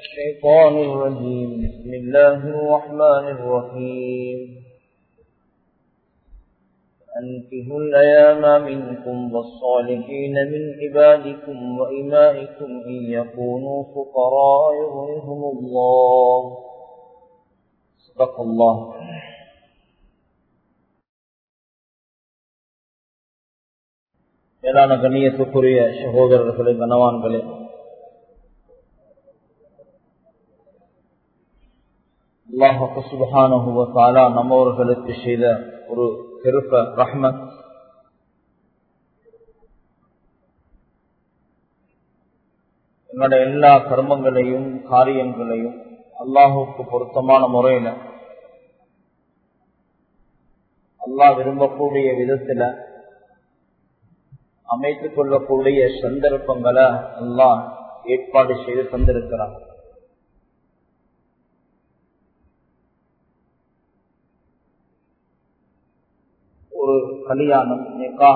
الشيطان الرجيم بسم الله الرحمن الرحيم أنكهوا الأيام منكم والصالحين من عبادكم وإمائكم إن يكونوا فقراء يغنهم الله صدق الله மேலான கண்ணியத்துக்குரிய சகோதரர்களே கனவான்களே அல்லாஹு நம்மவர்களுக்கு செய்த ஒரு பெருப்ப ரஹ்மத். என்னோட எல்லா கர்மங்களையும் காரியங்களையும் அல்லாஹுக்கு பொருத்தமான முறையில அல்லாஹ் விரும்பக்கூடிய விதத்துல அமைத்துக் கொள்ளக்கூடிய சந்தர்ப்பங்களை அல்லாஹ் ஏற்பாடு செய்து தந்திருக்கிறார் ஒரு கல்யாணம் நிக்கா.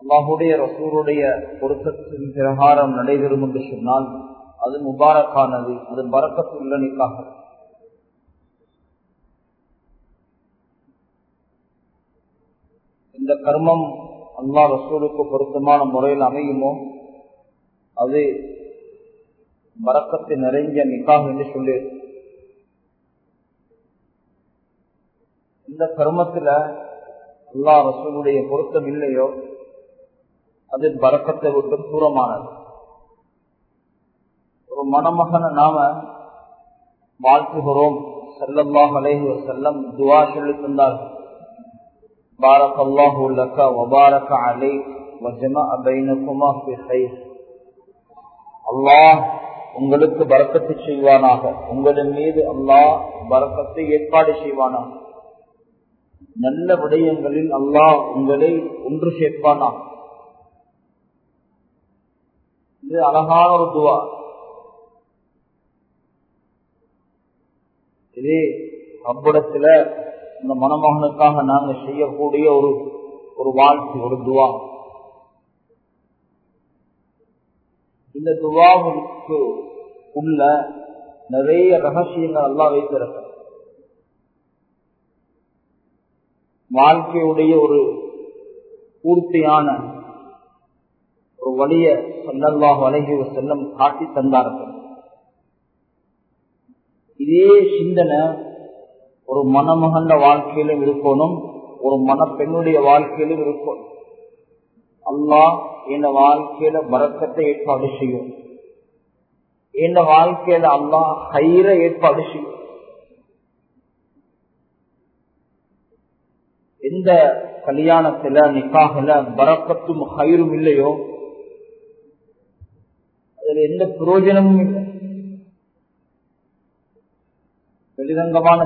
அல்லாஹுடைய ரசூருடைய பொருத்தத்தின் பிரகாரம் நடைபெறும் என்று சொன்னால் அது முபாரக்கானது அது பறக்கத்துள்ள நிக்காக. இந்த கர்மம் அல்லா ரசூலுக்கு பொருத்தமான முறையில் அமையுமோ? அது வரக்கத்தை நிறைஞ்ச நிக்காக என்று சொல்லி இந்த கர்மத்துல அல்லா ரசூலுடைய பொருத்தம் இல்லையோ அது பரக்கத்தை விட்டு தூரமானது. ஒரு மணமகனை நாம வாழ்த்துகிறோம். செல்லம்மாக அலைஹி செல்லம் துவா சொல்லி தந்தார்கள். பாரக் அல்லாஹு லக்க வபாரக் அலை வஜமா அபைனகுமா அல்லாஹ் உங்களுக்கு பரக்கத்தை செய்வானாக. உங்களின் மீது அல்லாஹ் பரக்கத்தை ஏற்பாடு செய்வானாக. நல்ல விடயங்களில் அல்லாஹ் உங்களை ஒன்று சேர்ப்பானா? இது அழகான ஒரு துவா. இதே அப்படத்துல இந்த மணமகனுக்காக நாங்க செய்யக்கூடிய ஒரு ஒரு வாழ்க்கை ஒரு துவா. இந்த துவாவுக்கு உள்ள நிறைய ரகசியங்கள் எல்லாம் வைத்திருக்க வாழ்க்கையுடைய ஒரு பூர்த்தியான ஒரு வழிய சொல்லல்லாஹ் வழங்கி செல்லம் காட்டி தந்தார்கள். இதே சிந்தனை ஒரு மணமகண்ட வாழ்க்கையிலும் இருக்கணும் ஒரு மணப்பெண்ணுடைய வாழ்க்கையிலும் இருக்கணும். அல்லாஹ் என் வாழ்க்கையில பறக்கத்தை ஏற்பாடு செய்யும். என் வாழ்க்கையில அல்லாஹ் கயிற ஏற்பாடு செய்யும். எந்த கல்யாணத்துல நிக்காகல பறக்கத்தும் கயிறும் இல்லையோ அதுல எந்த பிரயோஜனமும் இல்லை. வெளிரங்கமான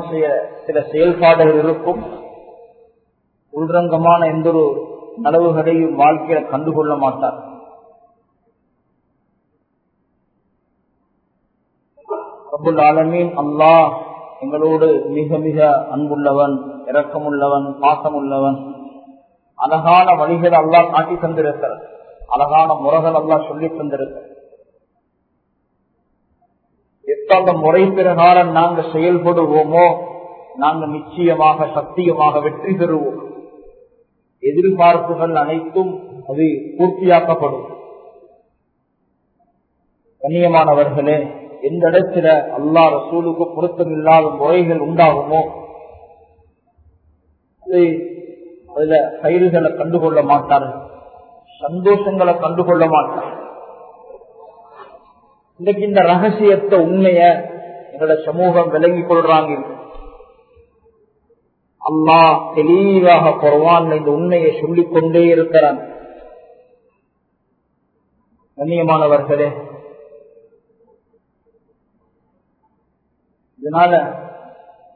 சில செயல்பாடுகள் இருக்கும். உள்ரங்கமான எந்த ஒரு நலவுகளையும் வாழ்க்கையில கண்டுகொள்ள மாட்டார். அபுல் ஆலமீன் அல்லாஹ் எங்களோடு மிக மிக அன்புள்ளவன் இரக்கமுள்ளவன் பாசமுள்ளவன். அழகான வழிகள் அல்லாஹ் காட்டி தந்திருக்கிறார். அழகான முறைகள் அல்லாஹ் சொல்லி தந்திருக்கிறார். எத்தந்த முறை பிரகாரம் நாங்க செயல்படுவோமோ நாங்க நிச்சயமாக சத்தியமாக வெற்றி பெறுவோம். எதிர்பார்ப்புகள் அனைத்தும் அது பூர்த்தியாக்கப்படும். கண்ணியமானவர்களே எந்த இடத்துல அல்லா ரசூலுக்கு பொருத்தம் இல்லாத முறைகள் உண்டாகுமோ அதுல கயிறுகளை கண்டுகொள்ள மாட்டார்கள். சந்தோஷங்களை கண்டுகொள்ள மாட்டார்கள். இன்னைக்கு இந்த ரகசியத்தை உண்மைய எங்களோட சமூகம் விளங்கி கொள்றாங்க. அல்லா தெளிவாக குறவான் இந்த உண்மையை சொல்லிக் கொண்டே இருக்கிறான். கண்ணியமானவர்களே இதனால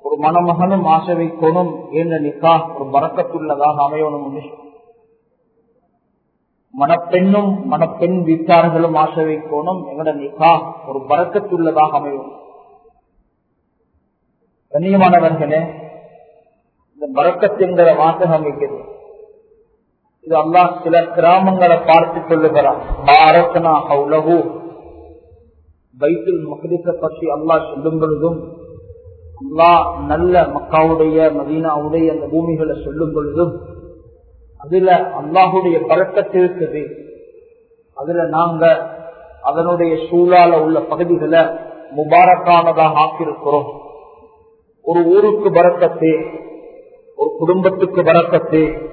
ஒரு மணமகனும் ஆசை வைக்கணும் என்ற நிக்கா ஒரு பறக்கத்துள்ளதாக அமையணும் மணப்பெண்ணும் மணப்பெண் வீட்டார்களும் ஆசை வைக்கணும் எங்களோட நிக்கா ஒரு பறக்கத்துள்ளதாக அமையும் கண்ணியமானவர்களே இந்த பறக்கத் என்கிற வாசகம் அமைக்கிறது இது அல்லாஹ் சில கிராமங்களை பார்த்து சொல்லுகிறான் பாரத்னா ஹவுலகு பைத்துல் மகதிச பற்றி அல்லாஹ் சொல்லும் பொழுதும் நல்ல மக்காவுடைய மதீனாவுடைய அந்த பூமிகளை சொல்லும் பொழுதும் அதுல அல்லாஹுடைய பழக்கத்து இருக்குது. அதுல நாங்க அதனுடைய சூழால உள்ள பகுதிகளை முபாரக்கானதாக ஆக்கியிருக்கிறோம். ஒரு ஊருக்கு பறக்கத்து ஒரு குடும்பத்துக்கு பறக்கத்து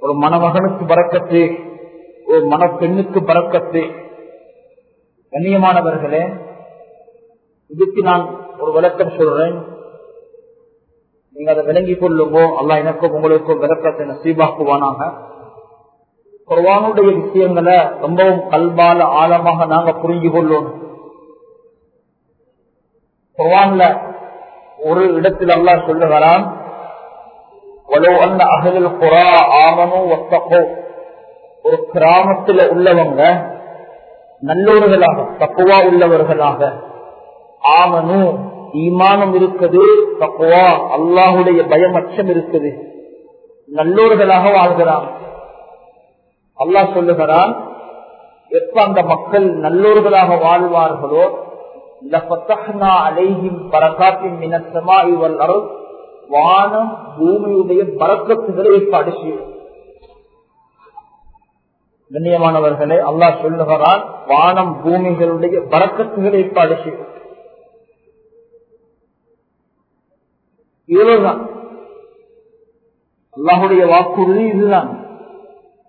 ஒரு மணமகனுக்கு பறக்கத்து ஒரு மணப்பெண்ணுக்கு பறக்கத்து. கண்ணியமானவர்களே இதுக்கு நான் ஒரு விளக்கம் சொல்றேன். நீங்க அதை விளங்கிக் கொள்ளுங்கோ. அல்லா எனக்கும் உங்களுக்கும் விளக்கத்தை நசீபாக்குவானாங்க குர்வானுடைய விஷயங்களை ரொம்பவும் கல்பால ஆழமாக நாங்க புரிஞ்சு கொள்வோம். குர்வான்ல ஒரு இடத்தில் அல்லா சொல்லுகிறான் அகலில் புறா ஆமனும் ஒத்தகோ ஒரு கிராமத்தில் உள்ளவங்க நல்லோர்களாக தப்புவா உள்ளவர்களாக ஆவனும் ஈமானம் இருக்குது தப்புவா அல்லாஹுடைய பயம் அச்சம் இருக்குது. நல்லோர்களாக வாழ்கிறான். அல்லாஹ் சொல்லுகிறான் எப்ப அந்த மக்கள் நல்லோர்களாக வாழ்வார்களோ வானம் பூமியுடைய பறக்கத்துகளை ஏற்பாடு செய்யும் கண்ணியமானவர்களே அல்லாஹ் சொல்லுகிறான் வானம் பூமிகளுடைய பறக்கத்துகளை ஏற்பாடு செய்யும் இவ்வளவுதான் அல்லாஹுடைய வாக்குறுதி இதுதான்.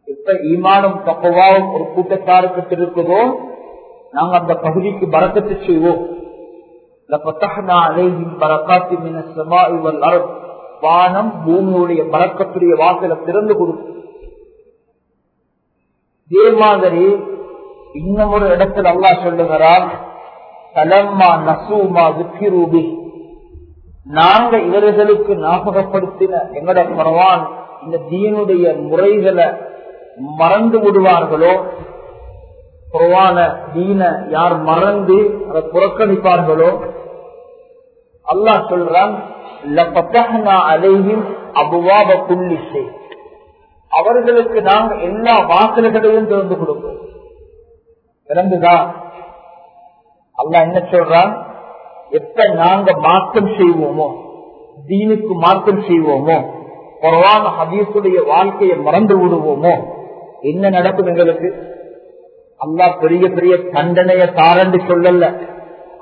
எப்ப ஈமானும் தப்பவாவும் ஒரு கூட்டத்தாருக்கு இருக்குதோ நாங்க அந்த பகுதிக்கு பறக்கத்து செய்வோம். வானம் பூமியுடைய பறக்கத்துடைய வாசல திறந்து கொடுக்கும். இதே மாதிரி இன்னும் ஒரு இடத்தில் அல்லா சொல்லுகிறான் தலம்மா நசூமா விக்கிரூபி நாங்க இவர்களுக்கு ஞாபகப்படுத்தின எங்கட பரவான் இந்த தீனுடைய முறைகளை மறந்து விடுவார்களோ? குறவான தீன யார் மறந்து அதை புறக்கணிப்பார்களோ? அல்லாஹ் சொல்றான் அபுவாப புள்ளிசை அவர்களுக்கு நாங்க எல்லா வாசல்களையும் திறந்து கொடுப்போம். திறந்துதான் அல்லா என்ன சொல்றான்? எப்ப நாங்க மாற்றம் செய்வோமோ தீனுக்கு மாற்றம் செய்வோமோ குறவான ஹபீசுடைய வாழ்க்கையை மறந்து விடுவோமோ என்ன நடக்கும் எங்களுக்கு? அல்லா பெரிய பெரிய தண்டனைய தாரண்டு சொல்லல.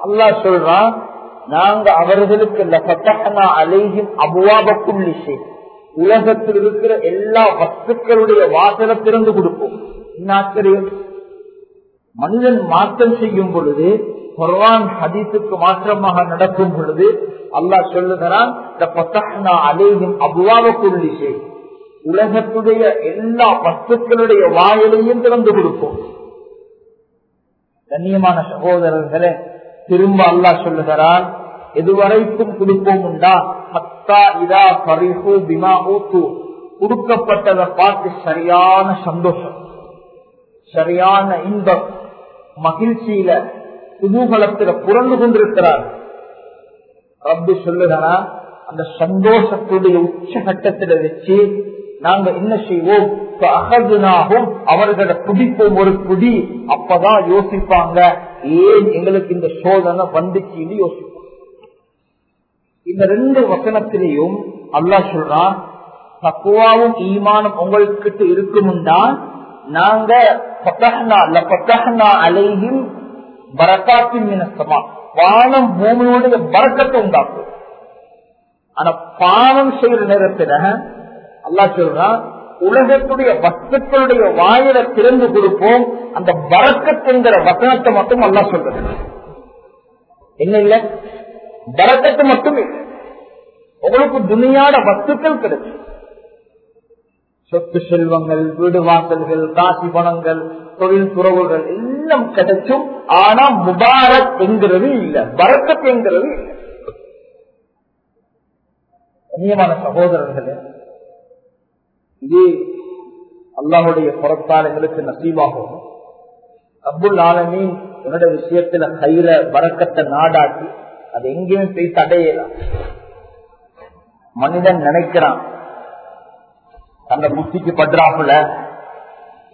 அல்லா சொல்றான் நாங்க அவர்களுக்கு அலைகின் அபுவாபக்குள்ளிசை உலகத்தில் இருக்கிற எல்லா வஸ்துக்களுடைய வாசலை திறந்து கொடுப்போம். என்ன ஆச்சரியம்? மனிதன் மாற்றம் செய்யும் பொழுது குர்வான் ஹதீஸுக்கு மாற்றமாக நடக்கும் பொழுது அல்லாஹ் சொல்லுகிறான் அலைகின் அபுவாபக்குள்ளிசை உலகத்துடைய எல்லா வஸ்துக்களுடைய வாயிலையும் திறந்து கொடுப்போம் கண்ணியமான சகோதரர்களே திரும்ப அல்லா சொல்லுகிறான் எதுவரைக்கும் கொடுப்போம் உண்டா? ஹத்தா இதா பரிசு பிமா ஊத்து. கொடுக்கப்பட்டதை பார்த்து சரியான சந்தோஷம் சரியான இன்பம் மகிழ்ச்சியில குதூகலத்தில புரண்டு கொண்டிருக்கிறார். ரப்பு சொல்லுகிறா அந்த சந்தோஷத்துடைய உச்சகட்டத்தில வச்சு நாங்க என்ன செய்வோம்? அகதுனாகும் அவர்களை குடிப்போம் ஒரு பிடி அப்பதான் யோசிப்பாங்க. ஏன் எங்களுக்கு இந்த சோதனை வந்துச்சுன்னு யோசிப்போம். இந்த ரெண்டு வசனத்திலையும் அல்லா சொல்றான் தக்குவாவும் ஈமானும் உங்கள்கிட்ட இருக்கும்னா நாங்க அலையும் பரக்காத்தின் மினசமா வானம் பூமியுடைய பறக்கத்தை உண்டாக்கும். ஆனா பானம் செய்யற நேரத்துல அல்லா சொல்றான் உலகத்துடைய வஸ்துக்களுடைய வாயில திறந்து கொடுப்போம். அந்த பறக்கத்துங்கிற வசனத்தை மட்டும் அல்லா சொல்றது என்ன இல்ல? பறக்கத்து மட்டும் இல்லை. உங்களுக்கு துணியாட வஸ்துக்கள் கிடைச்சு சொத்து செல்வங்கள் வீடு வாசல்கள் காசி பணங்கள் தொழில் துறவுகள் எல்லாம் கிடைச்சும் ஆனா முபாரக் என்கிறது இல்ல. பறக்கத் என்கிறது இல்லை. கண்ணியமான சகோதரர்களே இது அல்லாஹுடைய புறத்தால் எங்களுக்கு நசீவாகும் அப்புல் ஆலமீன் என்னோட விஷயத்துல கயிற வரக்கத்தை நாடாக்கி அது எங்கேயும் போய் தடையலாம் மனிதன் நினைக்கிறான் அந்த புத்திக்கு பற்றாப்புல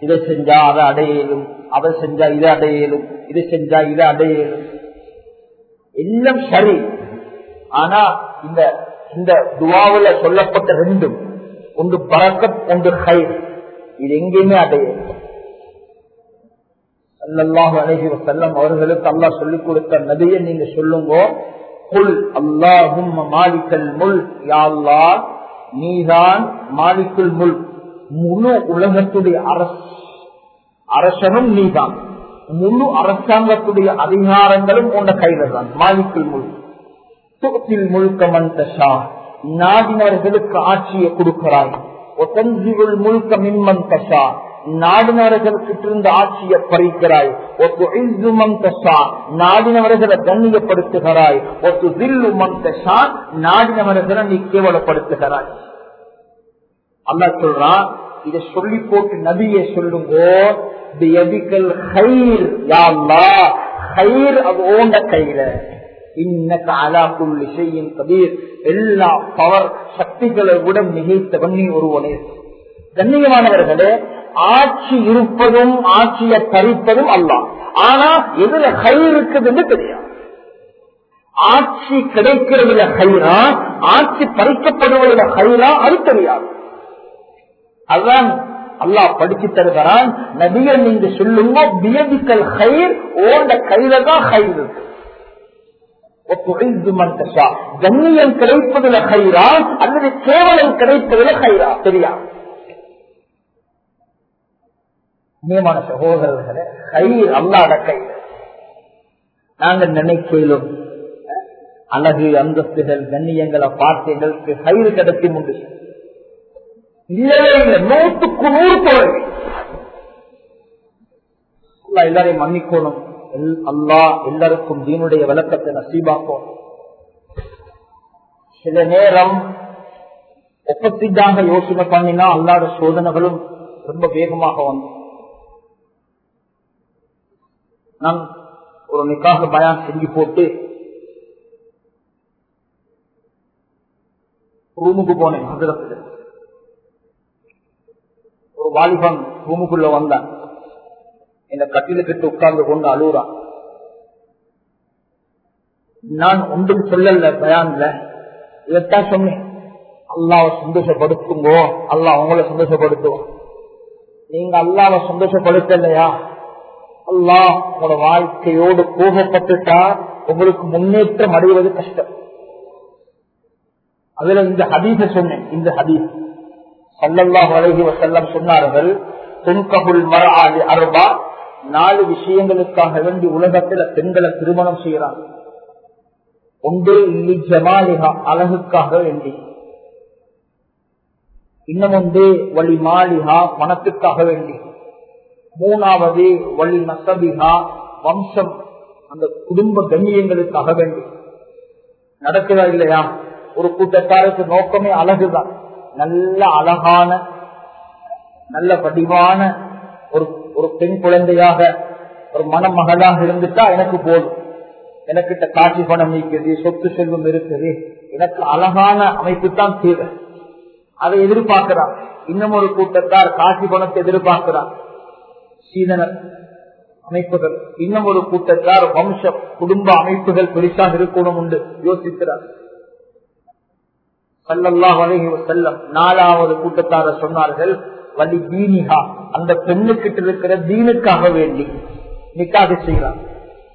இதை செஞ்சா அதை அடையலும் அதை செஞ்சா இதை அடையலும் இதை செஞ்சா இதை அடையலும் எல்லாம் சரி. ஆனா இந்த இந்த துவாவுல சொல்லப்பட்ட ரெண்டும் ஒன்று பறக்கம் ஒன்று கை இது எங்கேயுமே அடையலும் அல்லாஹு அலஹி செல்லம் அவர்களுக்கு அல்லாஹ் சொல்லிக் கொடுத்த நதியை நீங்க சொல்லுங்க. குல் அல்லாஹும் மாலிக்கல் முல் யாழ்லா நீதான் மாலிக்குல் முல் முழு உலகத்துடைய அரசு. அரசனும் நீதான். முழு அரசாங்கத்துடைய அதிகாரங்களும் உன்ன கையில தான். மாலிக்குல் முல் துகத்தில் முழுக்க மந்தஷா நாடினர்களுக்கு ஆட்சியை கொடுக்கிறாய். ஒத்தஞ்சிவுள் முழுக்க மின்மன் தஷா. நாடினவர்களுக்கு இருந்த ஆட்சியை பறிக்கிறாய். ஒத்து இல்லுமம் தஷா. நாடினவர்களை கண்ணியப்படுத்துகிறாய். ஒத்து தில்லுமம் தஷா. நாடினவர்களை நீ கேவலப்படுத்துகிறாய். அல்லா சொல்றான் இதை சொல்லி போட்டு நபியை சொல்லுங்கோ. கையில. எல்லா பவர் சக்திகளை விட மிகைத்தவன் ஒருவனே. கண்ணியமானவர்களே ஆட்சி இருப்பதும் ஆட்சியை தரிப்பதும் அல்ல ஆனா எதுல கை இருக்குதுன்னு தெரியாது. ஆட்சி கிடைக்கிறதுல கயிறா ஆட்சி பறிக்கப்படுவதில் கயிறா அது தெரியாது. அதுதான் அல்லாஹ் படிச்சு தருகிறான். நபிய நீங்க சொல்லுங்க பியதிக்கல் கயிர் ஓண்ட கையில தான் கயிறு கண்ணியம் கிடைப்பதில் கயிறா அல்லது கேவலம் கிடைப்பதில் கயிறா சரியா நியமான சகோதரர்களே கயிர் அல்லாத கயிறு. நாங்கள் நினைக்கலும் அழகு அந்தஸ்துகள் கண்ணியங்களை பார்த்து எங்களுக்கு கயிறு கிடைச்சி இல்லவே இல்லை நூற்றுக்கு நூறு தோல்வி எல்லாரையும் மன்னிக்கணும். அல்லா எல்லாருக்கும் தீனுடைய விளக்கத்தை நசீபாக்கும். சில நேரம் ஒப்பத்திதாக யோசனை பண்ணினா அல்லாத சோதனைகளும் ரொம்ப வேகமாக வந்தோம் நான் ஒரு நிக்காக பயான் செஞ்சு போட்டு ரூமுக்கு போனேன் ஹசரத்துல வாலிபன் ரூமுக்குள்ள வந்தான். இந்த கட்டிலுக்கிட்டு உட்கார்ந்து கொண்டு அழுகுறான். நான் ஒன்றும் சொல்லல பயான்ல. இதைத்தான் சொன்னேன். அல்லாவை சந்தோஷப்படுத்துங்கோ. அல்லா அவங்கள சந்தோஷப்படுத்துவோம் நீங்க அல்லாவை சந்தோஷப்படுத்தலையா? அல்லா உங்களோட வாழ்க்கையோடு கோபப்பட்டுட்டா உங்களுக்கு முன்னேற்றம் அடைவது கஷ்டம். அதுல இந்த ஹதீச சொன்னேன். இந்த ஹதீஸ். சல்லல்லாஹ் அழகி வசல்லம் சொன்னார்கள் துன்கபுல் மராது அருபா நாலு விஷயங்களுக்காக வேண்டி உலகத்துல பெண்களை திருமணம் செய்யறாங்க ஒன்று இல்லி ஜமாலிகா அழகுக்காக வேண்டி. இன்னும் ஒன்று வழி மாளிகா மனத்துக்காக வேண்டி. மூணாவது வழி நசபிகா வம்சம் அந்த குடும்ப கண்ணியங்களுக்காக வேண்டி. நடக்குதா இல்லையா? ஒரு கூட்டத்தாருக்கு நோக்கமே அழகுதான். நல்ல அழகான நல்ல வடிவான ஒரு ஒரு பெண் குழந்தையாக ஒரு மணமகளாக இருந்துட்டா எனக்கு போதும். எனக்கிட்ட காட்சி பணம் நீக்குது சொத்து செல்வம் இருக்குது எனக்கு அழகான அமைப்பு தான் தேவை. அதை எதிர்பார்க்கிறான். இன்னும் ஒரு கூட்டத்தார் காட்சி பணத்தை எதிர்பார்க்கிறான். சீதன அமைப்புகள். இன்னும் ஒரு கூட்டத்தார் வம்ச குடும்ப அமைப்புகள் பெருசாக இருக்கணும் உண்டு யோசிக்கிறார். சல்லல்லாஹ் அலைஹி செல்லம் நாலாவது கூட்டத்தார சொன்னார்கள் வலி தீனிகா அந்த பெண்ணுக்கிட்ட இருக்கிற தீனுக்காக வேண்டி நிக்காக செய்கிறார்.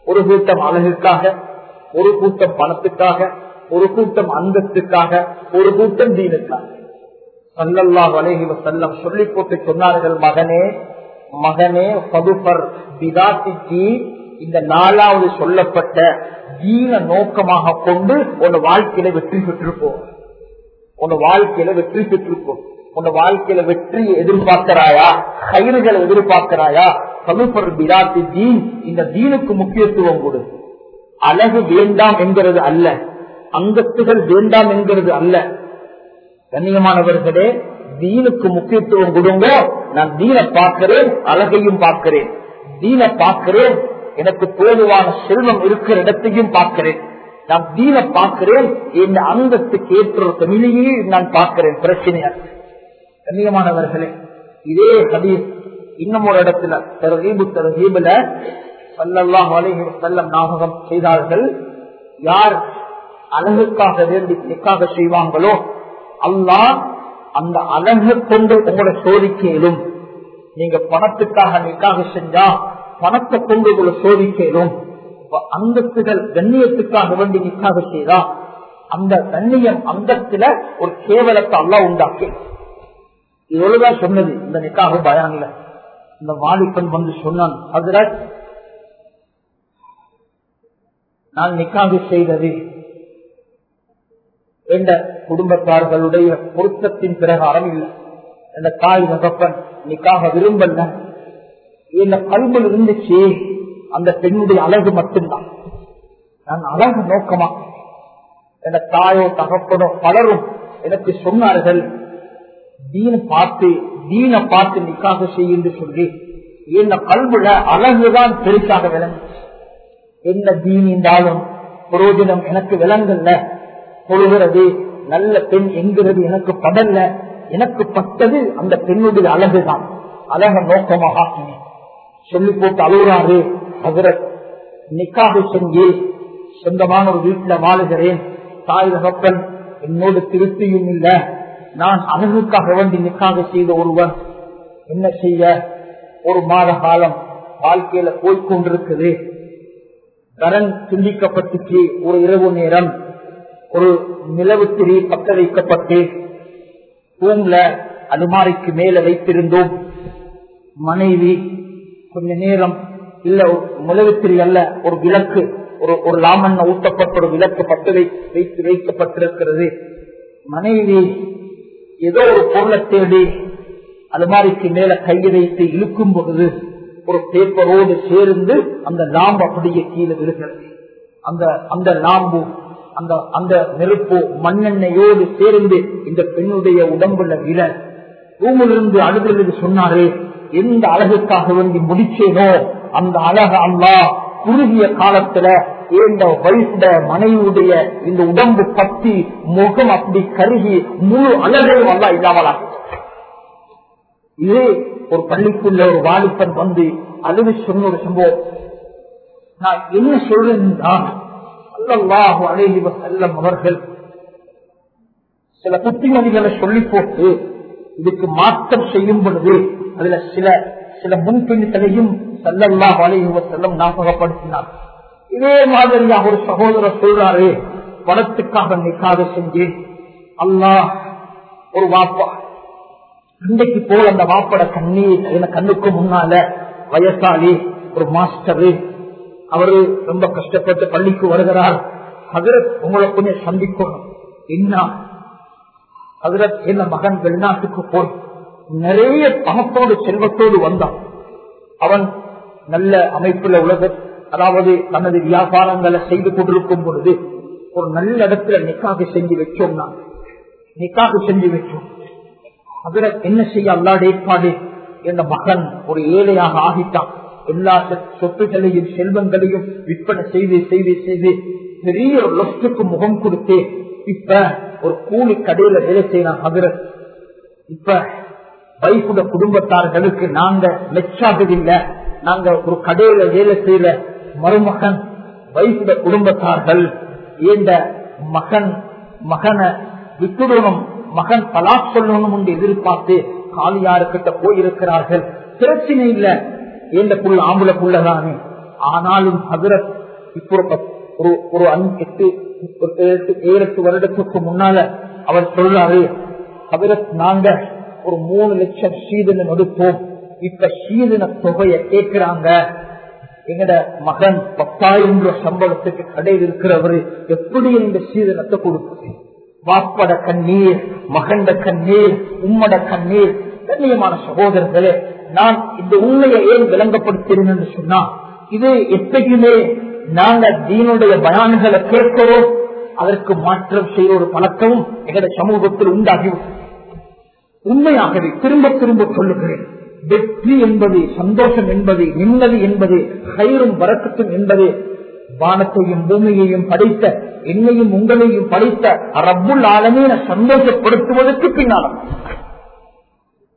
ஒரு கூட்டம் அழகுக்காக ஒரு கூட்டம் பணத்துக்காக ஒரு கூட்டம் அந்தத்துக்காக ஒரு கூட்டம் தீனுக்காக. சல்லல்லா அலைஹி செல்லம் சொல்லி போட்டு சொன்னார்கள் மகனே மகனே பதுபர் பிதாத்திக்கு இந்த நாலாவது சொல்லப்பட்ட தீன நோக்கமாக கொண்டு உன் வாழ்க்கையில வெற்றி பெற்றிருப்போம் உன் வாழ்க்கையில வெற்றி பெற்றிருக்கும். உன் வாழ்க்கையில வெற்றி எதிர்பார்க்கிறாயா? கயிறுகளை எதிர்பார்க்கிறாயா? பதுபர் பிதாத்தி தீன் இந்த தீனுக்கு முக்கியத்துவம் கொடு. அழகு வேண்டாம் என்கிறது அல்ல. அங்கத்துகள் வேண்டாம் என்கிறது அல்ல. கண்ணியமானவர்களே தீனுக்கு முக்கியத்துவம் கொடுங்க. நான் தீனை பார்க்கிறேன் அழகையும் பார்க்கிறேன். தீனை பார்க்கிறேன் எனக்கு போதுவான செல்வம் இருக்கிற இடத்தையும் பார்க்கிறேன். நான் தீனை பார்க்கிறேன் என் அந்தத்துக்கு ஏற்ற தமிழையே நான் பார்க்கிறேன். பிரச்சனையா கண்ணியமானவர்களே இதே ஹதீஸ் இன்னும் ஒரு இடத்துல தரகீபு தரகீபுல சல்லல்லாஹு அலைஹி வஸல்லம் ஞாபகம் செய்தார்கள். யார் அழகுக்காக வேண்டி நிக்காக செய்வாங்களோ அல்லாஹ் அந்த அழகு கொண்டு உங்களை சோதிக்கையிலும் நீங்க பணத்துக்காக நிக்காக செஞ்சா பணத்தை கொண்டு உங்களை சோதிக்கையிலும் அந்தத்துகள் கண்ணியத்துக்காக வேண்டி நிக்காக செய்தா அந்த கண்ணியம் அந்தத்துல ஒரு கேவலத்தை அல்லா உண்டாக்கு. இவ்வளவுதான் சொன்னது. இந்த நிக்காக பயான்ல. இந்த வாலிபன் வந்து சொன்னான் அதுல நான் நிக்காக செய்தது. என்ற குடும்பத்தார்களுடைய பொருத்தத்தின் பிரகாரம் இல்லை. என்ற தாய் மகப்பன் நிக்காக விரும்பல. என்ன கல்வியில் இருந்துச்சு. அந்த பெண்ணுடைய அழகு மட்டும்தான். நான் அழகு நோக்கமா? என தாயோ தகப்பனோ பலரும் எனக்கு சொன்னார்கள் தீன பார்த்து தீன பார்த்து நிக்காக செய்யுன்னு சொல்லி. இந்த கல்வில அழகுதான் பெருசாக விளங்கு என்ன தீன் என்றாலும் புரோஜனம் எனக்கு விளங்கல்ல. சொல்கிறது நல்ல பெண் என்கிறது எனக்கு படல்ல. எனக்கு பட்டது அந்த பெண்ணுடைய அழகுதான். அழக நோக்கமாக. ஆக்கினேன் சொல்லி போட்டு அழுகுறாரு. ஹசரத் நிக்காது செஞ்சு சொந்தமான ஒரு வீட்டுல வாழுகிறேன். தாய் தகப்பன் என்னோடு திருப்தியும் இல்ல. நான் அழகுக்காக வேண்டி நிக்காக செய்த ஒருவன் என்ன செய்ய? ஒரு மாத காலம் வாழ்க்கையில போய்கொண்டிருக்குது கரண் சிந்திக்கப்பட்டுச்சு ஒரு இரவு நேரம் ஒரு நிலவு திரி பக்க வைக்கப்பட்டு தூண்ல அலுமாரிக்கு மேல வைத்திருந்தோம். மனைவி கொஞ்ச நேரம் இல்ல முளவுத்திரி அல்ல ஒரு விளக்கு ஒரு ஒரு லாமண்ண ஊட்டப்பட்ட ஒரு விளக்கு பட்டு வைத்து வைக்கப்பட்டிருக்கிறது. மனைவி ஏதோ ஒரு பொருளை தேடி அலுமாரிக்கு மேல கையை வைத்து இழுக்கும் பொழுது ஒரு பேப்பரோடு சேர்ந்து அந்த லாம்பு அப்படியே கீழே விழுகிறது. அந்த அந்த லாம்பு அந்த அந்த நெருப்பு மண்ணெண்ணையோடு சேர்ந்து இந்த பெண்ணுடைய உடம்புல வில ரூமிலிருந்து அழுகிறது சொன்னாரு எந்த அழகுக்காக வேண்டி முடிச்சேனோ அந்த அழக அல்லா குறுகிய காலத்துல இந்த வயசுல மனைவியுடைய இந்த உடம்பு பத்தி முகம் அப்படி கருகி முழு அழகையும் அல்லா இல்லாமலா இது ஒரு பள்ளிக்குள்ள ஒரு வாலிபன் வந்து அழுது சொன்ன ஒரு சம்பவம். நான் என்ன சொல்றேன் அல்லாஹு அலைஹி செல்லம் அவர்கள் சில புத்திமதிகளை சொல்லி போட்டு இதுக்கு மாற்றம் செய்யும் பொழுது அதுல சில சில முன்பின்களையும் சல்லல்லாஹு அலைஹி செல்லம் ஞாபகப்படுத்தினார். இதே மாதிரியாக ஒரு சகோதரர் சொல்றாரு பணத்துக்காக நிக்காத செஞ்சேன் அல்லா ஒரு வாப்பா இன்றைக்கு போல அந்த வாப்பட கண்ணீர் என கண்ணுக்கு முன்னால வயசாளி ஒரு மாஸ்டரு அவரு ரொம்ப கஷ்டப்பட்டு பள்ளிக்கு வருகிறார். ஹதரத் உங்களை கொஞ்சம் சந்திக்கணும். என்ன? ஹதரத் என்ன மகன் வெளிநாட்டுக்கு போய்? நிறைய பணத்தோடு செல்வத்தோடு வந்தான். அவன் நல்ல அமைப்புல உலக அதாவது தனது வியாபாரங்களை செய்து கொண்டிருக்கும் பொழுது ஒரு நல்ல இடத்துல நிக்காக செஞ்சு வச்சோம்னா நிக்காக செஞ்சு வச்சோம். அதுல என்ன செய்ய அல்லாட ஏற்பாடு? என் மகன் ஒரு ஏழையாக ஆகிட்டான். எல்லா சொத்துகளையும் செல்வங்களையும் விற்பனை செய்து செய்து செய்து பெரிய ஒரு லொஸ்டுக்கு முகம் கொடுத்து இப்ப ஒரு கூலி கடையில வேலை செய்யலாம் அதுல இப்ப வைகுட குடும்பத்தார்களுக்கு நாங்க மெச்சாகதில்லை நாங்க ஒரு கடையில வேலை செய்யற மருமகன் வயசுல குடும்பத்தார்கள் ஏந்த மகன் மகனை விட்டுடணும் மகன் பலா சொல்லணும் என்று எதிர்பார்த்து காலியாருக்கிட்ட போயிருக்கிறார்கள். பிரச்சனை இல்ல. ஏந்த புள்ள ஆம்புல புள்ளதானே. ஆனாலும் ஹசரத் இப்போ ஒரு ஒரு எட்டு ஏழு எட்டு வருடத்துக்கு முன்னால அவர் சொல்றாரு ஹசரத் நாங்க ஒரு மூணு லட்சம் சீதனம் எடுப்போம் இப்ப சீதன தொகையை கேட்கிறாங்க. எங்கட மகன் பத்தாயிரம் ரூபாய் சம்பளத்துக்கு கடையில் இருக்கிறவரு எப்படி இந்த சீதனத்தை கொடுப்பது வாப்பட கண்ணீர் மகண்ட கண்ணீர் உம்மட கண்ணீர் கண்ணியமான சகோதரர்களே நான் இந்த உண்மையை ஏன் விளங்கப்படுத்துகிறேன் என்று சொன்னா இது எப்பயுமே நாங்க தீனுடைய பயான்களை கேட்கிறோம் அதற்கு மாற்றம் செய்ய ஒரு பழக்கமும் எங்கட சமூகத்தில் உண்டாகிவிட்டது உண்மையாகவே திரும்ப திரும்ப சொல்லுகிறேன். வெற்றி என்பது சந்தோஷம் என்பது நிம்மதி என்பது கயிறும் வரக்கட்டும் என்பது வானத்தையும் பூமியையும் படைத்த என்னையும் உங்களையும் படைத்த ரப்புல் ஆலமீன சந்தோஷப்படுத்துவதற்கு பின்னாலும்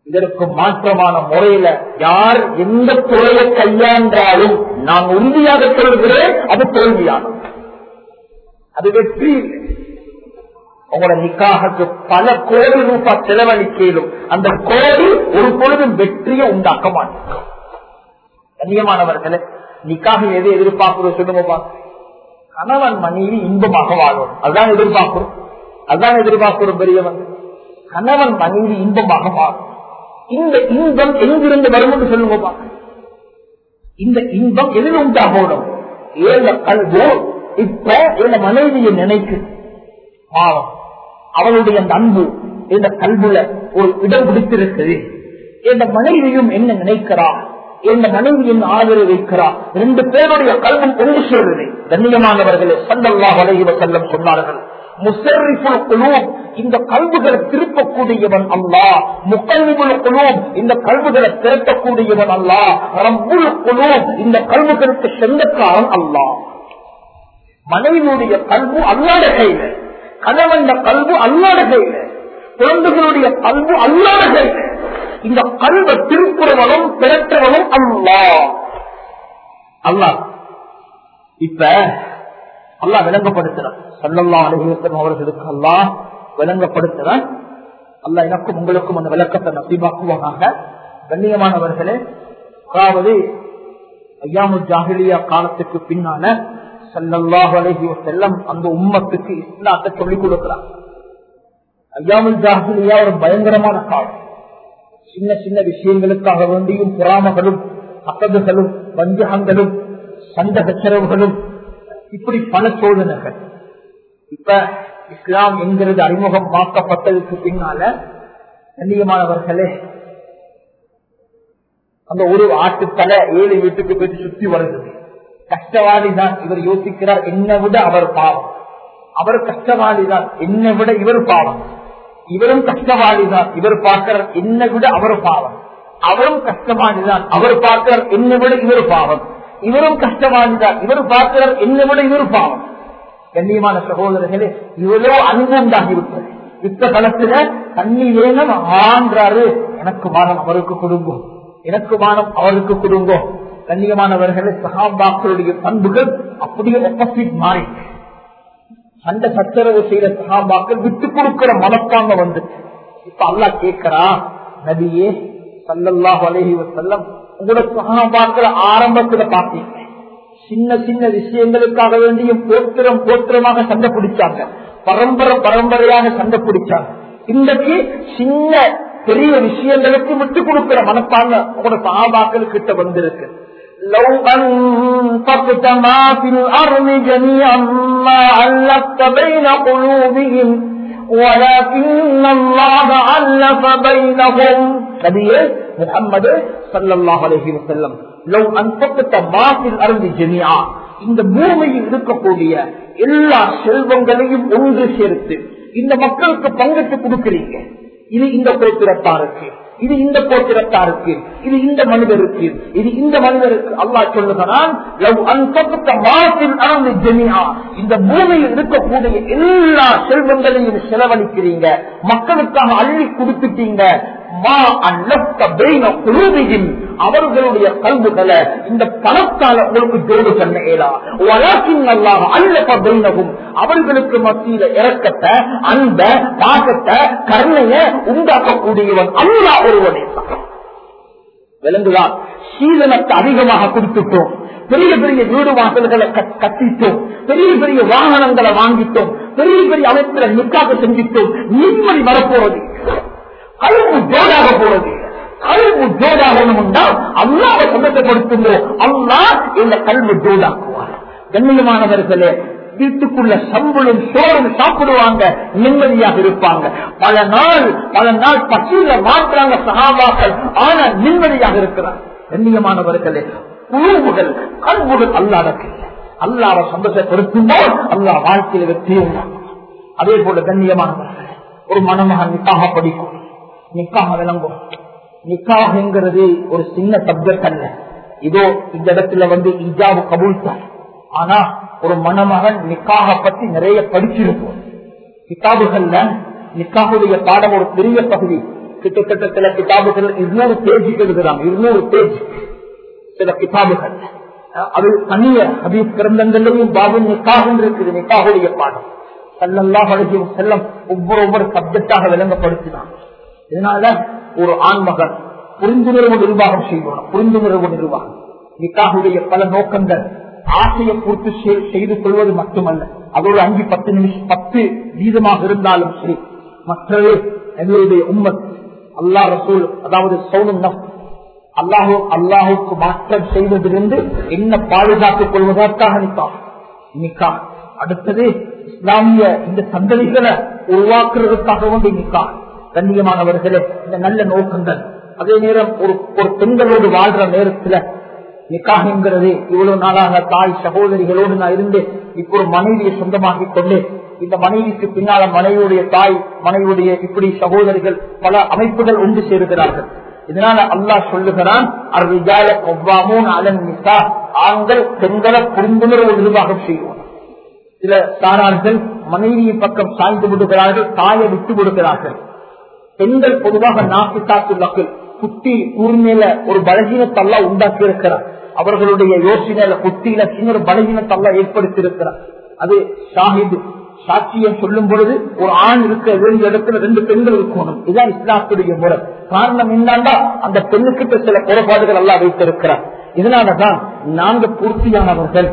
இதற்கு மாற்றமான முறையில யார் எந்த துறையை கையாண்டாலும் நான் உறுதியாக சொல்கிறேன் அது தோல்வியாகும் அது வெற்றி இல்லை. உங்களோட நிக்காகக்கு பல கோடி ரூபாய் செலவழிக்கலும் அந்த கோடி ஒரு பொழுதும் வெற்றியை உண்டாக்க மாட்டேன் கண்ணியமானவர்களே நிக்காக எது எதிர்பார்க்கிறோம் சொல்லுங்கப்பா கணவன் மனைவி இன்பமாக வாழும். அதுதான் எதிர்பார்க்கிறோம். அதுதான் எதிர்பார்க்கிறோம் பெரியவன். கணவன் மனைவி இன்பமாக வாழும். இந்த இன்பம் எங்கிருந்து வரும் என்று இந்த இன்பம் எதில் உண்டாகணும்? ஏழ கல்வோ. இப்ப இந்த மனைவியை நினைக்கு. பாவம். அவளுடைய அந்த அன்பு. இந்த கல்வில ஒரு இடம் பிடித்திருக்குது என் மனைவியும் என்ன நினைக்கிறா? என் மனைவியின் ஆதரவு வைக்கிறா? ரெண்டு பேருடைய கல்வம் கொண்டு சொல்றது கண்ணியமானவர்களே சல்லல்லா வலையில செல்லம் சொன்னார்கள் இந்த கல்விகளை திருப்பக்கூடியவன் அல்லா முக்கல்விபுல் குலூப் இந்த கல்விகளை திரட்டக்கூடியவன் அல்லா ரப்புல் குலூப் இந்த கல்விகளுக்கு சொந்தக்காரன் அல்லா மனைவியுடைய கல்வு அல்லாத கையில. கணவன் கல்வு அல்லாத கையில. குழந்தைகளுடைய கல்வு அல்லாத இந்த கல்வ திருக்குறவனும் பிறற்றவனும் அல்லா அல்லா இப்ப அல்லா விளங்கப்படுத்துறான். சல்லல்லா அலுவலகம் அவர்களுக்கு அல்லா விளங்கப்படுத்துறான். அல்ல எனக்கும் உங்களுக்கும் அந்த விளக்கத்தை நசீபாக்குவாங்க கண்ணியமானவர்களே அதாவது ஐயாமு ஜாகிலியா காலத்துக்கு பின்னால சல்லல்லாஹு அலைஹி செல்லம் அந்த உம்மத்துக்கு இஸ்லாத்தை சொல்லிக் கொடுக்கிறான். ஐயாமுல் ஜாஹிலியா ஒரு பயங்கரமான காலம் சின்ன சின்ன விஷயங்களுக்காக வேண்டியும் புறாமகளும் அசதுகளும் வஞ்சகங்களும் சண்ட சச்சரவுகளும் இப்படி பல சோதனைகள். இப்ப இஸ்லாம் என்கிறது அறிமுகம் மாற்றப்பட்டதுக்கு பின்னால கண்ணியமானவர்களே அந்த ஒரு ஆட்டுத்தலை ஏழு வீட்டுக்கு போய் சுத்தி வருது கஷ்டவாளி தான் இவர் யோசிக்கிறார் என்னை விட அவர் பாவம். அவர் கஷ்டவாளி தான் என்னை விட இவர் பாவம். இவரும் கஷ்டவாளிதான் இவர் பார்க்கிறார் என்னை விட அவர் பாவம். அவரும் கஷ்டவாளிதான் அவர் பார்க்கிறார் என்னை விட இவர் பாவம். இவரும் கஷ்டவாளிதான் இவர் பார்க்கிறார் என்னை விட இவர் பாவம். கண்ணியமான சகோதரர்களே இவ்வளவு அன்பு உண்டாகிவிட்டது யுத்த பலத்துல தண்ணி வேணும் ஆன்றாரு. எனக்கு மானம் அவருக்கு கொடுங்கோ. எனக்கு மானம் அவருக்கு கொடுங்கோ. கண்ணியமானவர்களே சகாபாக்களுடைய பண்புகள் அப்படியே ஒப்போசிட் அந்த சச்சரவு செய்த சகாபாக்கள் விட்டு கொடுக்கிற மனப்பாங்க வந்து. இப்ப அல்லா கேட்கிறா நபியே சல்லல்லாஹ் அலஹி வசல்லம் உங்களோட சகாபாக்களை ஆரம்பத்துல பார்த்தீங்க சின்ன சின்ன விஷயங்களுக்காக வேண்டியும் போத்திரம் போத்திரமாக சண்டை பிடிச்சாங்க. பரம்பரை பரம்பரையாக சண்டை பிடிச்சாங்க. இன்றைக்கு சின்ன பெரிய விஷயங்களுக்கு விட்டு கொடுக்கிற மனப்பாங்க உங்களோட சகாபாக்கள் கிட்ட வந்திருக்கு. لو أنفقت ما في الأرض جميعا ما علقت بين قلوبهم ولكن الله علف بينهم نبيه محمد صلى الله عليه وسلم لو أنفقت ما في الأرض جميعا இந்த பூமியில் இருக்கக்கூடிய எல்லா செல்வங்களையும் ஒன்று சேர்த்து இந்த மக்களுக்கு பங்கிட்டு கொடுக்கிறீங்க இது இந்த கோத்திரத்தாருக்கு இது இந்த கோத்திரத்தாருக்கு இது இந்த மனிதருக்கு இது இந்த மனிதருக்கு அல்லா சொல்லுகிறான் இந்த பூமியில் இருக்கக்கூடிய எல்லா செல்வங்களையும் செலவழிக்கிறீங்க மக்களுக்காக அள்ளி கொடுத்துட்டீங்க அவர்களுடைய கல்விகளை இந்த பணத்தால உங்களுக்கு ஜோடு பண்ண இயலா அல்ல பைனகும் அவர்களுக்கு மத்தியில இறக்கத்தை அந்த பாசத்தை கருணைய உண்டாக்கக்கூடியவன் அல்லா ஒருவனே. விலங்குதான் சீதனத்தை அதிகமாக கொடுத்துட்டோம். பெரிய பெரிய வீடு வாசல்களை கட்டிட்டோம். பெரிய பெரிய வாகனங்களை வாங்கிட்டோம். பெரிய பெரிய அமைப்புல நிக்காக செஞ்சிட்டோம். நிம்மதி வரப்போறது. கல்வி ஜோடாக போனது. கல்வி ஜோடாகணும்னா அல்லாவை சந்தப்படுத்துமோ அல்லா இந்த கல்வி ஜோடாக்குவார் கண்ணியமானவர்களே வீட்டுக்குள்ள சம்பளம் சோறும் சாப்பிடுவாங்க நிம்மதியாக இருப்பாங்க. பல நாள் பல நாள் பசியில மாற்றாங்க சகாபாக்கள் ஆனா நிம்மதியாக இருக்கிறார். கண்ணியமானவர்களே குழுவுகள் கல்வுகள் அல்லாதக்கு அல்லாவை சந்தோஷப்படுத்தும்போது அல்லா வாழ்க்கையில வெற்றியும் அதே போல கண்ணியமானவர்கள் ஒரு மணமகன் நிக்காக படிக்கும். நிக்காக விளங்கும். நிக்காகங்கிறது ஒரு சின்ன சப்ஜெக்ட் அல்ல இதோ இந்த இடத்துல வந்து இஜாவு கபூல்தான். ஆனா ஒரு மணமகன் நிக்காக பத்தி நிறைய படிச்சிருக்கும். கிதாபுகள்ல நிக்காவுடைய பாடம் ஒரு பெரிய பகுதி. கிட்டத்தட்ட சில கிதாபுகள் இருநூறு பேஜுக்கு எழுதுறாங்க. இருநூறு பேஜ். சில கிதாபுகள். அது தனிய ஹபீஸ் கிரந்தங்களையும் பாபு நிக்காக இருக்குது நிக்காவுடைய பாடம். சல்லல்லாஹு செல்லம் ஒவ்வொரு ஒவ்வொரு சப்ஜெக்டாக விளங்கப்படுத்தினான். இதனால ஒரு ஆண்மகன் புரிந்துணர்வு நிர்வாகம் செய்யணும் புரிந்துணர்வு நிர்வாகம். நிக்காகுடைய பல நோக்கங்கள் ஆசையை பூர்த்தி செய்து கொள்வது மட்டுமல்ல. அதோடு அஞ்சு பத்து நிமிஷம் பத்து வீதமாக இருந்தாலும் சரி மற்றது எங்களுடைய உண்மை அல்லாஹ் ரசூல் அதாவது சௌனம் அல்லாஹோ அல்லாஹு அல்லாஹுக்கு மாற்றம் செய்வதிலிருந்து என்ன பாதுகாத்துக் கொள்வதற்காக நிக்கா நிக்கா. அடுத்தது இஸ்லாமிய இந்த சந்ததிகளை உருவாக்குறதுக்காக வந்து நிக்கா கண்ணியமானவர்களே இந்த நல்ல நோக்கங்கள். அதே நேரம் ஒரு ஒரு பெண்களோடு வாழ்ற நேரத்துல நிக்காகங்கிறது. இவ்வளவு நாளாக தாய் சகோதரிகளோடு நான் இருந்து இப்போ ஒரு மனைவியை சொந்தமாக்கி கொண்டு இந்த மனைவிக்கு பின்னால மனைவியுடைய தாய் மனைவியுடைய இப்படி சகோதரிகள் பல அமைப்புகள் ஒன்று சேருகிறார்கள். இதனால அல்லாஹ் சொல்லுகிறான் அலன் ஆண்கள் பெண்களை புரிந்துணர்வு நிர்வாகம் செய்வோம். சில தாரார்கள் மனைவியின் பக்கம் சாய்ந்து விடுகிறார்கள் தாயை விட்டு விடுகிறார்கள். பெண்கள் பொதுவாக நாசித்தாக்கு மக்கள் குட்டி கூர்மையில ஒரு பலகீனத்தல்லா உண்டாக்கி இருக்கிறார் அவர்களுடைய யோசனையில குட்டியில சின்ன பலகீனத்தல்லா ஏற்படுத்தி இருக்கிறார் அது ஷாஹிது. சாட்சியம் சொல்லும் பொழுது ஒரு ஆண் இருக்க இரண்டு இடத்துல ரெண்டு பெண்கள் இருக்கணும். இதுதான் இஸ்லாத்துடைய முறை. காரணம் என்னண்டா அந்த பெண்ணுக்கிட்ட சில குறைபாடுகள் எல்லாம் வைத்திருக்கிறார். இதனாலதான் நாங்க பூர்த்தியானவர்கள்.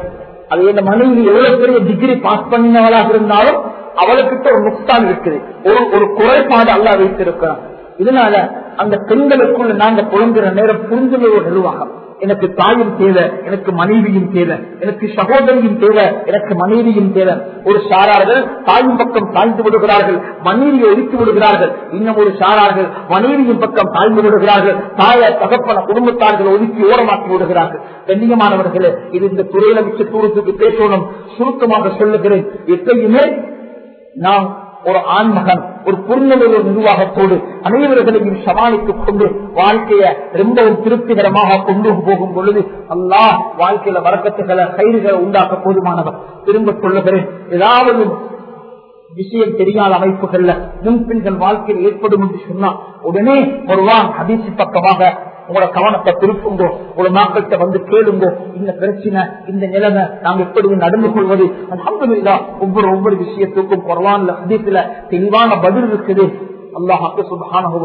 அது இந்த மனைவி எவ்வளவு பெரிய டிகிரி பாஸ் பண்ணினவளாக இருந்தாலும் அவளுக்கிட்ட ஒரு நுக்தான் இருக்குது. ஒரு ஒரு குறைபாடு அல்லா வைத்திருக்கிறான். இதனால அந்த பெண்களுக்குள்ள நாங்க புலங்குற நேரம் புரிந்துணர்வு நிர்வாகம். எனக்கு தாயும் தேவை எனக்கு மனைவியும் தேவை எனக்கு சகோதரியும் தேவை எனக்கு மனைவியும் தேவை. ஒரு சாரார்கள் தாயும் பக்கம் தாழ்ந்து விடுகிறார்கள் மனைவியை ஒதுக்கி விடுகிறார்கள். இன்னும் ஒரு சாரார்கள் மனைவியின் பக்கம் தாழ்ந்து விடுகிறார்கள். தாய தகப்பன குடும்பத்தார்கள் ஒதுக்கி ஓரமாக்கி விடுகிறார்கள். கண்ணியமானவர்களே இது இந்த துறையில மிச்ச தூரத்துக்கு பேசணும் சுருக்கமாக சொல்லுகிறேன். எப்பயுமே நாம் ஒரு ஆண்மகன் ஒரு புரிந்துணர்வு நிர்வாகத்தோடு அனைவர்களையும் சமாளித்துக் கொண்டு வாழ்க்கையை ரொம்பவும் திருப்திகரமாக கொண்டு போகும் பொழுது அல்லாஹ் வாழ்க்கையில வரக்கத்துகளை கயிறுகளை உண்டாக்க போதுமானவர். திரும்ப சொல்லுகிறேன் ஏதாவது விஷயம் தெரியாத அமைப்புகள்ல முன்பின்கள் வாழ்க்கையில் ஏற்படும் என்று சொன்னா உடனே ஒருவான் அதிர்ச்சி பக்கமாக உங்களோட கவனத்தை திருப்புங்கோ ஒரு மக்கள்கிட்ட வந்து கேளுங்கோ. இந்த பிரச்சனை இந்த நிலைமை நாம் எப்படி நடந்து கொள்வது? அல்ஹம்துலில்லாஹ் ஒவ்வொரு ஒவ்வொரு விஷயத்துக்கும் குரவான்ல ஹதீஸ்ல தெளிவான பதில் இருக்குது. அல்லாஹாக்கு சுபஹானஹு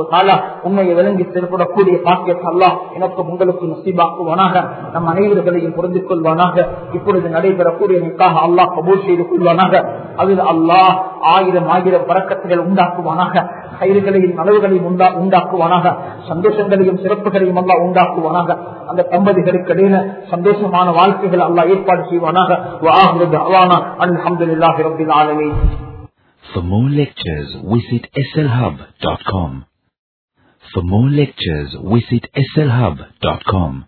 உண்மையை விளங்கி செயல்படக்கூடிய பாக்கியத்தை அல்லாஹ் எனக்கு உங்களுக்கு நசீபாக்குவானாக. நம் அனைவர்களையும் புரிந்து கொள்வானாக இப்பொழுது நடைபெறக்கூடிய நிக்காக அல்லாஹ் கபூல் செய்து கொள்வானாக. அதில் அல்லாஹ் ஆயிரம் ஆயிரம் பறக்கத்துகள் உண்டாக்குவானாக. கயிறுகளையும் நலவுகளையும் உண்டா உண்டாக்குவானாக. சந்தோஷங்களையும் சிறப்புகளையும் அல்லா உண்டாக்குவானாக. அந்த தம்பதிகளுக்கு இடையில சந்தோஷமான வாழ்க்கைகள் அல்லாஹ் ஏற்பாடு செய்வானாக. அல்ஹம்துலில்லாஹி ரப்பில் ஆலமீன். For more lectures, visit slhub.com. For more lectures, visit slhub.com.